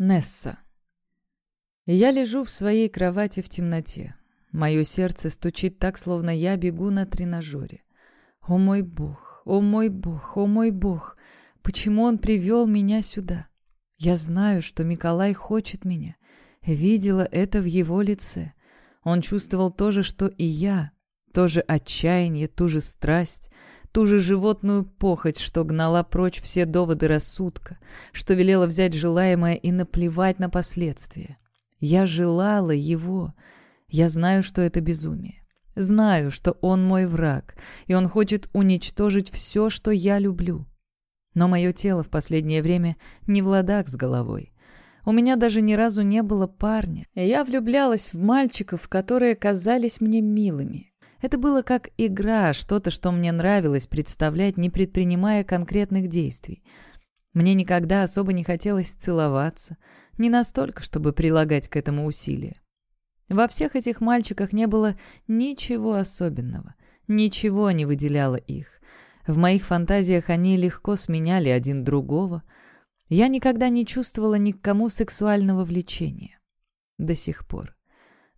Несса. Я лежу в своей кровати в темноте. Мое сердце стучит так, словно я бегу на тренажере. О мой бог, о мой бог, о мой бог, почему он привел меня сюда? Я знаю, что Николай хочет меня. Видела это в его лице. Он чувствовал то же, что и я. То же отчаяние, ту же страсть — ту же животную похоть, что гнала прочь все доводы рассудка, что велела взять желаемое и наплевать на последствия. Я желала его. Я знаю, что это безумие. Знаю, что он мой враг, и он хочет уничтожить все, что я люблю. Но мое тело в последнее время не в ладах с головой. У меня даже ни разу не было парня, я влюблялась в мальчиков, которые казались мне милыми. Это было как игра, что-то, что мне нравилось представлять, не предпринимая конкретных действий. Мне никогда особо не хотелось целоваться, не настолько, чтобы прилагать к этому усилия. Во всех этих мальчиках не было ничего особенного, ничего не выделяло их. В моих фантазиях они легко сменяли один другого. Я никогда не чувствовала ни к кому сексуального влечения. До сих пор.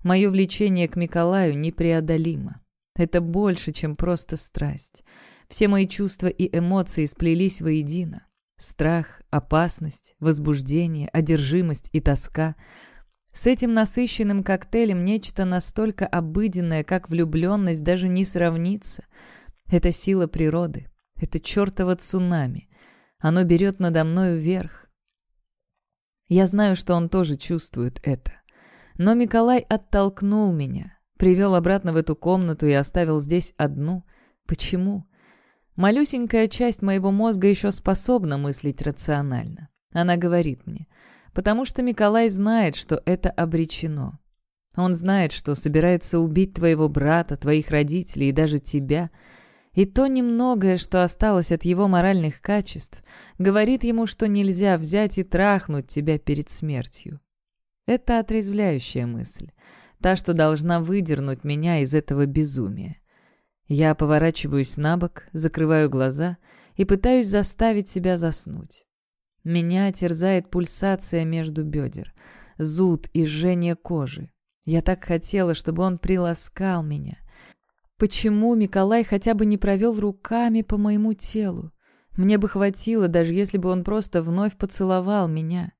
Мое влечение к Миколаю непреодолимо. Это больше, чем просто страсть. Все мои чувства и эмоции сплелись воедино. Страх, опасность, возбуждение, одержимость и тоска. С этим насыщенным коктейлем нечто настолько обыденное, как влюбленность, даже не сравнится. Это сила природы. Это чертово цунами. Оно берет надо мною вверх. Я знаю, что он тоже чувствует это. Но Николай оттолкнул меня, Привел обратно в эту комнату и оставил здесь одну. Почему? Малюсенькая часть моего мозга еще способна мыслить рационально. Она говорит мне, потому что Николай знает, что это обречено. Он знает, что собирается убить твоего брата, твоих родителей и даже тебя. И то немногое, что осталось от его моральных качеств, говорит ему, что нельзя взять и трахнуть тебя перед смертью. Это отрезвляющая мысль та, что должна выдернуть меня из этого безумия. Я поворачиваюсь на бок, закрываю глаза и пытаюсь заставить себя заснуть. Меня терзает пульсация между бедер, зуд и жжение кожи. Я так хотела, чтобы он приласкал меня. Почему Николай хотя бы не провел руками по моему телу? Мне бы хватило, даже если бы он просто вновь поцеловал меня.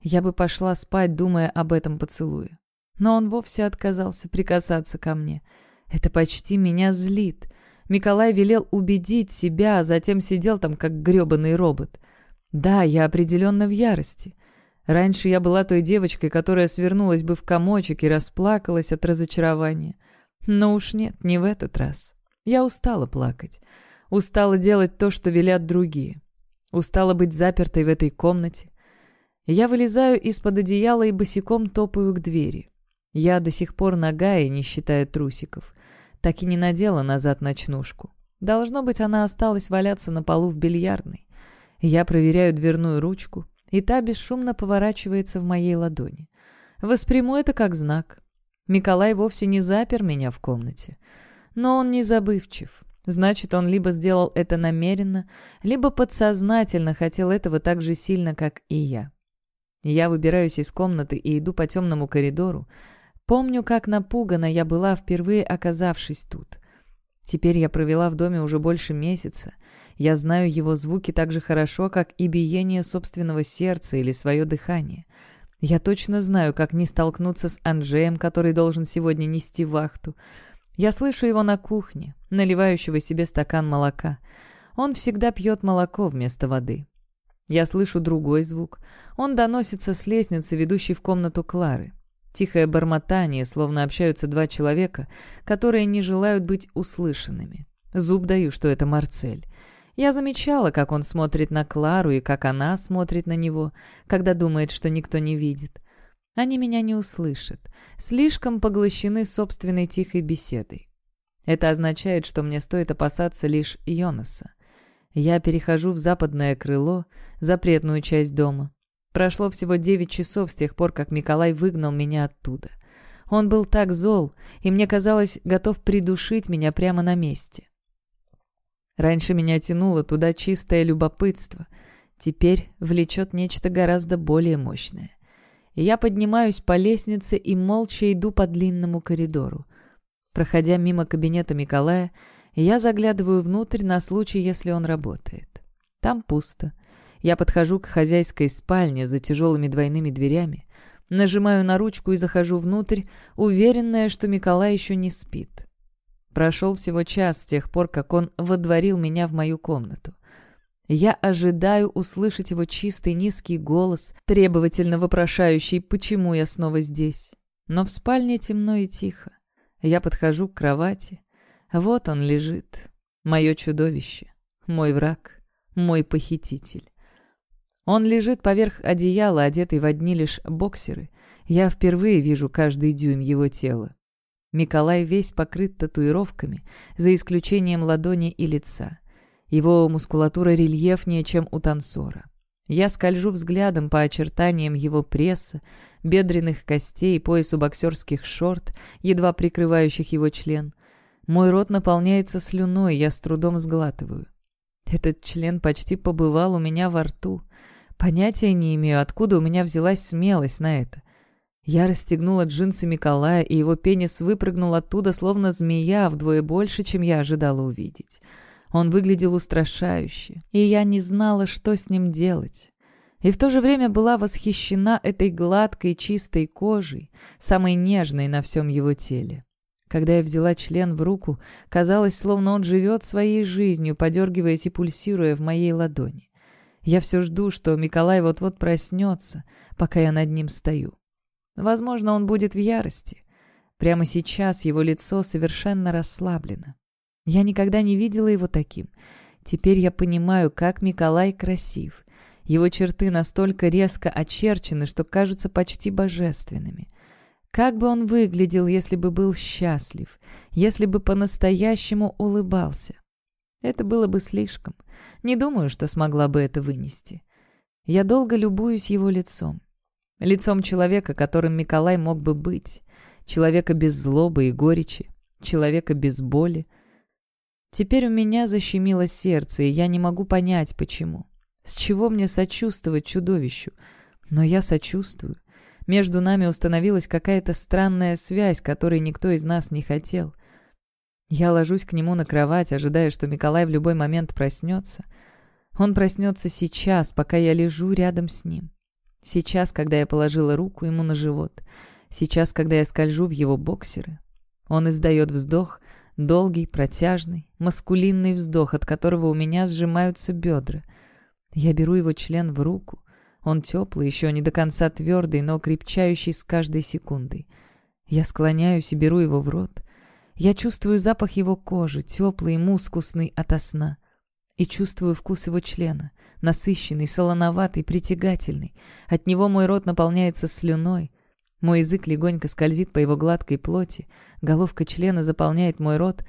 Я бы пошла спать, думая об этом поцелуе но он вовсе отказался прикасаться ко мне. Это почти меня злит. Николай велел убедить себя, а затем сидел там, как грёбаный робот. Да, я определенно в ярости. Раньше я была той девочкой, которая свернулась бы в комочек и расплакалась от разочарования. Но уж нет, не в этот раз. Я устала плакать. Устала делать то, что велят другие. Устала быть запертой в этой комнате. Я вылезаю из-под одеяла и босиком топаю к двери. Я до сих пор нагая, не считая трусиков. Так и не надела назад ночнушку. Должно быть, она осталась валяться на полу в бильярдной. Я проверяю дверную ручку, и та бесшумно поворачивается в моей ладони. Восприму это как знак. Николай вовсе не запер меня в комнате. Но он не забывчив. Значит, он либо сделал это намеренно, либо подсознательно хотел этого так же сильно, как и я. Я выбираюсь из комнаты и иду по темному коридору, Помню, как напугана я была, впервые оказавшись тут. Теперь я провела в доме уже больше месяца. Я знаю его звуки так же хорошо, как и биение собственного сердца или свое дыхание. Я точно знаю, как не столкнуться с Анжеем, который должен сегодня нести вахту. Я слышу его на кухне, наливающего себе стакан молока. Он всегда пьет молоко вместо воды. Я слышу другой звук. Он доносится с лестницы, ведущей в комнату Клары. Тихое бормотание, словно общаются два человека, которые не желают быть услышанными. Зуб даю, что это Марцель. Я замечала, как он смотрит на Клару и как она смотрит на него, когда думает, что никто не видит. Они меня не услышат, слишком поглощены собственной тихой беседой. Это означает, что мне стоит опасаться лишь Йонаса. Я перехожу в западное крыло, запретную часть дома, Прошло всего девять часов с тех пор, как Николай выгнал меня оттуда. Он был так зол, и мне казалось, готов придушить меня прямо на месте. Раньше меня тянуло туда чистое любопытство. Теперь влечет нечто гораздо более мощное. Я поднимаюсь по лестнице и молча иду по длинному коридору. Проходя мимо кабинета Николая, я заглядываю внутрь на случай, если он работает. Там пусто. Я подхожу к хозяйской спальне за тяжелыми двойными дверями, нажимаю на ручку и захожу внутрь, уверенная, что Николай еще не спит. Прошел всего час с тех пор, как он водворил меня в мою комнату. Я ожидаю услышать его чистый низкий голос, требовательно вопрошающий, почему я снова здесь. Но в спальне темно и тихо. Я подхожу к кровати. Вот он лежит. Мое чудовище. Мой враг. Мой похититель. Он лежит поверх одеяла, одетый в одни лишь боксеры. Я впервые вижу каждый дюйм его тела. Николай весь покрыт татуировками, за исключением ладони и лица. Его мускулатура рельефнее, чем у танцора. Я скольжу взглядом по очертаниям его пресса, бедренных костей поясу боксерских шорт, едва прикрывающих его член. Мой рот наполняется слюной, я с трудом сглатываю. Этот член почти побывал у меня во рту. Понятия не имею, откуда у меня взялась смелость на это. Я расстегнула джинсы Николая, и его пенис выпрыгнул оттуда, словно змея, вдвое больше, чем я ожидала увидеть. Он выглядел устрашающе, и я не знала, что с ним делать. И в то же время была восхищена этой гладкой, чистой кожей, самой нежной на всем его теле. Когда я взяла член в руку, казалось, словно он живет своей жизнью, подергиваясь и пульсируя в моей ладони. Я все жду, что Николай вот-вот проснется, пока я над ним стою. Возможно, он будет в ярости. Прямо сейчас его лицо совершенно расслаблено. Я никогда не видела его таким. Теперь я понимаю, как Николай красив. Его черты настолько резко очерчены, что кажутся почти божественными. Как бы он выглядел, если бы был счастлив, если бы по-настоящему улыбался? Это было бы слишком. Не думаю, что смогла бы это вынести. Я долго любуюсь его лицом. Лицом человека, которым Николай мог бы быть. Человека без злобы и горечи. Человека без боли. Теперь у меня защемило сердце, и я не могу понять, почему. С чего мне сочувствовать чудовищу? Но я сочувствую. Между нами установилась какая-то странная связь, которой никто из нас не хотел. Я ложусь к нему на кровать, ожидая, что Николай в любой момент проснется. Он проснется сейчас, пока я лежу рядом с ним. Сейчас, когда я положила руку ему на живот. Сейчас, когда я скольжу в его боксеры. Он издает вздох, Долгий, протяжный, маскулинный вздох, от которого у меня сжимаются бедра. Я беру его член в руку. Он теплый, еще не до конца твердый, но крепчающий с каждой секундой. Я склоняюсь и беру его в рот. Я чувствую запах его кожи, теплый и мускусный ото сна. И чувствую вкус его члена, насыщенный, солоноватый, притягательный. От него мой рот наполняется слюной. Мой язык легонько скользит по его гладкой плоти, головка члена заполняет мой рот.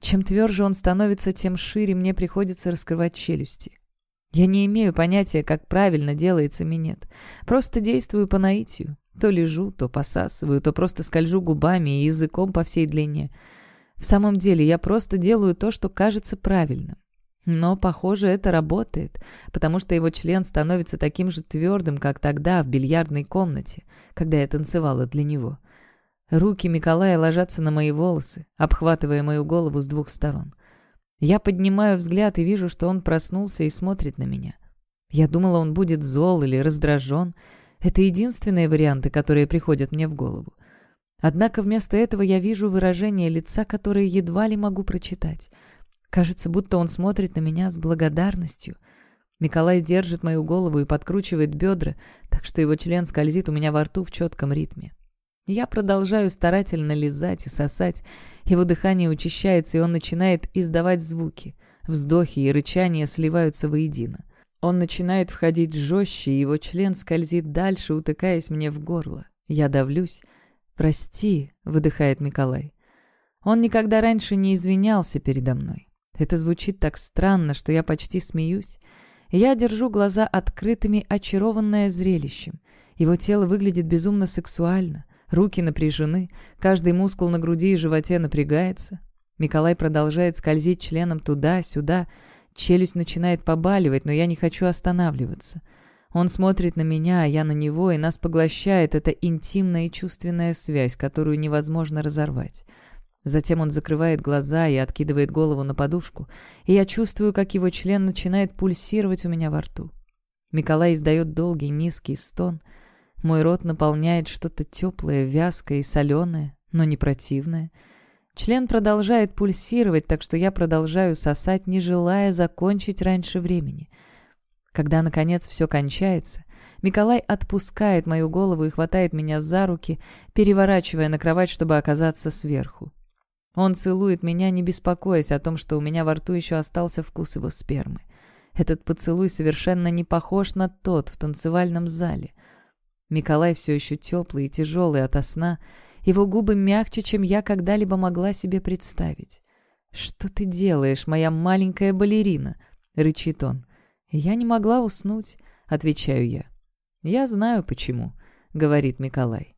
Чем тверже он становится, тем шире мне приходится раскрывать челюсти. Я не имею понятия, как правильно делается минет. Просто действую по наитию. То лежу, то посасываю, то просто скольжу губами и языком по всей длине. В самом деле, я просто делаю то, что кажется правильным. Но, похоже, это работает, потому что его член становится таким же твердым, как тогда в бильярдной комнате, когда я танцевала для него. Руки Николая ложатся на мои волосы, обхватывая мою голову с двух сторон. Я поднимаю взгляд и вижу, что он проснулся и смотрит на меня. Я думала, он будет зол или раздражен. Это единственные варианты, которые приходят мне в голову. Однако вместо этого я вижу выражение лица, которое едва ли могу прочитать — Кажется, будто он смотрит на меня с благодарностью. Николай держит мою голову и подкручивает бедра, так что его член скользит у меня во рту в четком ритме. Я продолжаю старательно лизать и сосать. Его дыхание учащается, и он начинает издавать звуки. Вздохи и рычания сливаются воедино. Он начинает входить жестче, и его член скользит дальше, утыкаясь мне в горло. Я давлюсь. «Прости», — выдыхает Николай. Он никогда раньше не извинялся передо мной. Это звучит так странно, что я почти смеюсь. Я держу глаза открытыми, очарованная зрелищем. Его тело выглядит безумно сексуально. Руки напряжены, каждый мускул на груди и животе напрягается. Николай продолжает скользить членом туда-сюда. Челюсть начинает побаливать, но я не хочу останавливаться. Он смотрит на меня, а я на него, и нас поглощает эта интимная и чувственная связь, которую невозможно разорвать. Затем он закрывает глаза и откидывает голову на подушку, и я чувствую, как его член начинает пульсировать у меня во рту. Миколай издает долгий низкий стон. Мой рот наполняет что-то теплое, вязкое и соленое, но не противное. Член продолжает пульсировать, так что я продолжаю сосать, не желая закончить раньше времени. Когда, наконец, все кончается, Миколай отпускает мою голову и хватает меня за руки, переворачивая на кровать, чтобы оказаться сверху. Он целует меня, не беспокоясь о том, что у меня во рту еще остался вкус его спермы. Этот поцелуй совершенно не похож на тот в танцевальном зале. Миколай все еще теплый и тяжелый ото сна, его губы мягче, чем я когда-либо могла себе представить. «Что ты делаешь, моя маленькая балерина?» — рычит он. «Я не могла уснуть», — отвечаю я. «Я знаю, почему», — говорит Миколай.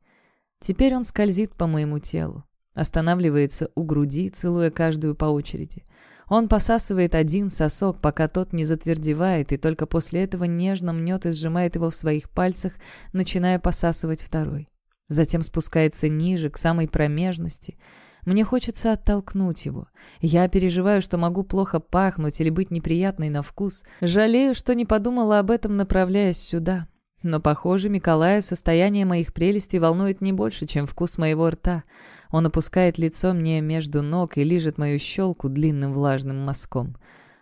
Теперь он скользит по моему телу. Останавливается у груди, целуя каждую по очереди. Он посасывает один сосок, пока тот не затвердевает, и только после этого нежно мнет и сжимает его в своих пальцах, начиная посасывать второй. Затем спускается ниже, к самой промежности. Мне хочется оттолкнуть его. Я переживаю, что могу плохо пахнуть или быть неприятной на вкус. Жалею, что не подумала об этом, направляясь сюда. Но, похоже, Миколая состояние моих прелестей волнует не больше, чем вкус моего рта. Он опускает лицо мне между ног и лижет мою щелку длинным влажным мазком.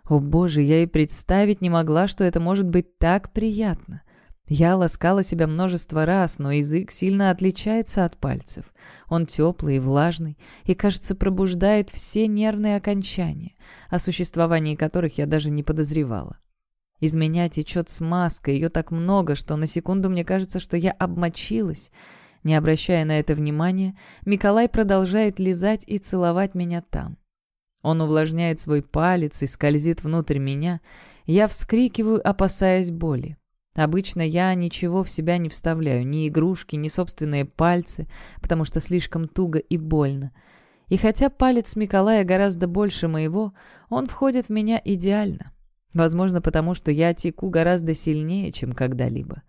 О боже, я и представить не могла, что это может быть так приятно. Я ласкала себя множество раз, но язык сильно отличается от пальцев. Он теплый и влажный, и, кажется, пробуждает все нервные окончания, о существовании которых я даже не подозревала. Из меня течет смазка, ее так много, что на секунду мне кажется, что я обмочилась. Не обращая на это внимания, Миколай продолжает лизать и целовать меня там. Он увлажняет свой палец и скользит внутрь меня. Я вскрикиваю, опасаясь боли. Обычно я ничего в себя не вставляю, ни игрушки, ни собственные пальцы, потому что слишком туго и больно. И хотя палец Миколая гораздо больше моего, он входит в меня идеально. Возможно, потому что я теку гораздо сильнее, чем когда-либо.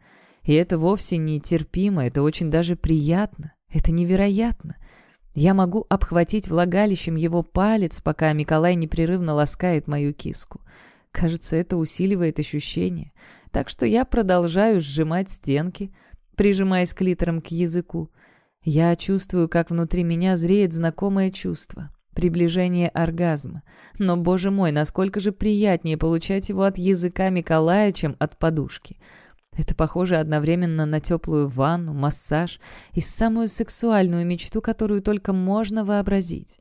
И это вовсе не терпимо, это очень даже приятно. Это невероятно. Я могу обхватить влагалищем его палец, пока Миколай непрерывно ласкает мою киску. Кажется, это усиливает ощущение. Так что я продолжаю сжимать стенки, прижимаясь клитором к языку. Я чувствую, как внутри меня зреет знакомое чувство приближение оргазма. Но, боже мой, насколько же приятнее получать его от языка Миколая, чем от подушки. Это похоже одновременно на теплую ванну, массаж и самую сексуальную мечту, которую только можно вообразить.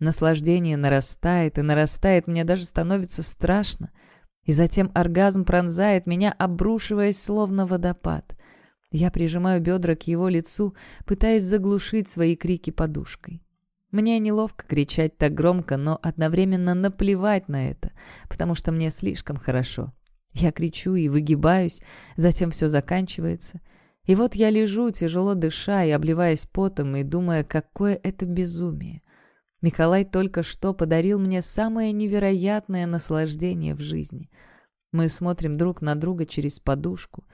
Наслаждение нарастает и нарастает, мне даже становится страшно. И затем оргазм пронзает меня, обрушиваясь словно водопад. Я прижимаю бедра к его лицу, пытаясь заглушить свои крики подушкой. Мне неловко кричать так громко, но одновременно наплевать на это, потому что мне слишком хорошо. Я кричу и выгибаюсь, затем все заканчивается. И вот я лежу, тяжело дыша и обливаясь потом, и думая, какое это безумие. Миколай только что подарил мне самое невероятное наслаждение в жизни. Мы смотрим друг на друга через подушку.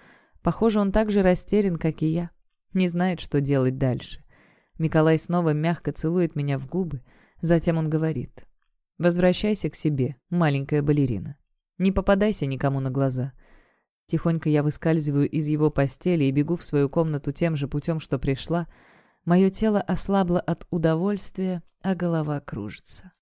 Похоже, он так же растерян, как и я. Не знает, что делать дальше. Миколай снова мягко целует меня в губы. Затем он говорит. «Возвращайся к себе, маленькая балерина. Не попадайся никому на глаза». Тихонько я выскальзываю из его постели и бегу в свою комнату тем же путем, что пришла. Мое тело ослабло от удовольствия, а голова кружится.